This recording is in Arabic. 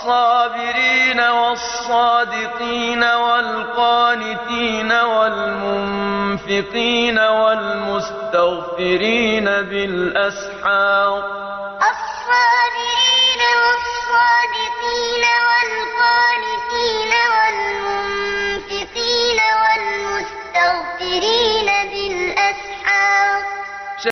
والصابرين والصادقين والقانتين والمنفقين والمستغفرين بالأسحار الصابرين والصادقين والقانتين والمنفقين والمستغفرين